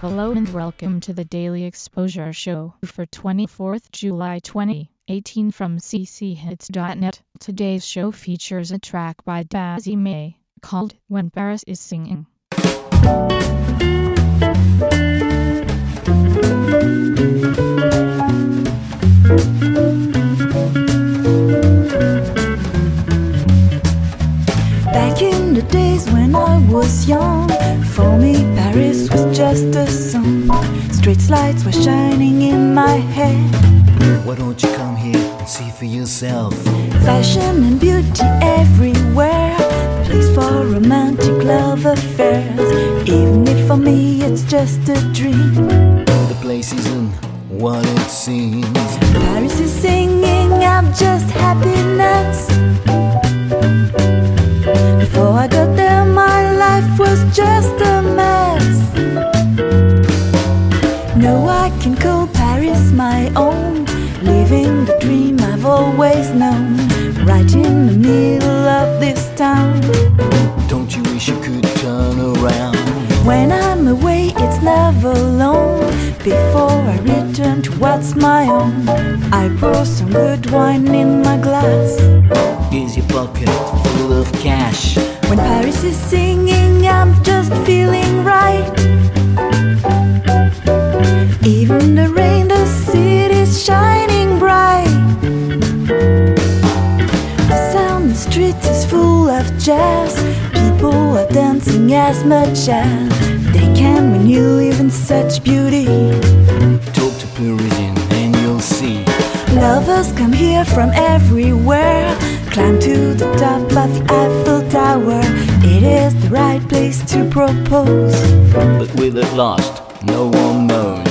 Hello and welcome to the Daily Exposure Show for 24th July 2018 from cchits.net. Today's show features a track by Dazzy May called When Paris is Singing. Just a song. Street lights were shining in my head. Why don't you come here and see for yourself? Fashion and beauty everywhere. Place for romantic love affairs. Even if for me it's just a dream. The place isn't what it seems. Paris is singing, I'm just happiness. Own. Living the dream I've always known. Right in the middle of this town. Don't you wish you could turn around? When I'm away, it's never long. Before I return to what's my own, I pour some good wine in my glass. Is your pocket full of cash? When Paris is singing, I'm just feeling right. Jazz. People are dancing as much as they can when you live in such beauty. Talk to Parisian and you'll see. Lovers come here from everywhere. Climb to the top of the Eiffel Tower. It is the right place to propose. But will it last? No one knows.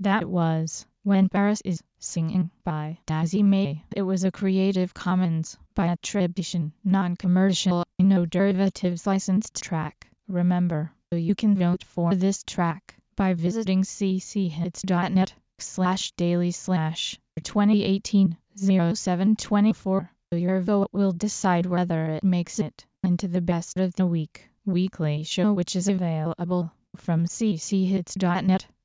That was When Paris is Singing by Dazzy May. It was a Creative Commons by attribution, non-commercial, no derivatives licensed track. Remember, you can vote for this track by visiting cchits.net slash daily slash 2018 0724. Your vote will decide whether it makes it into the best of the week weekly show which is available from cchits.net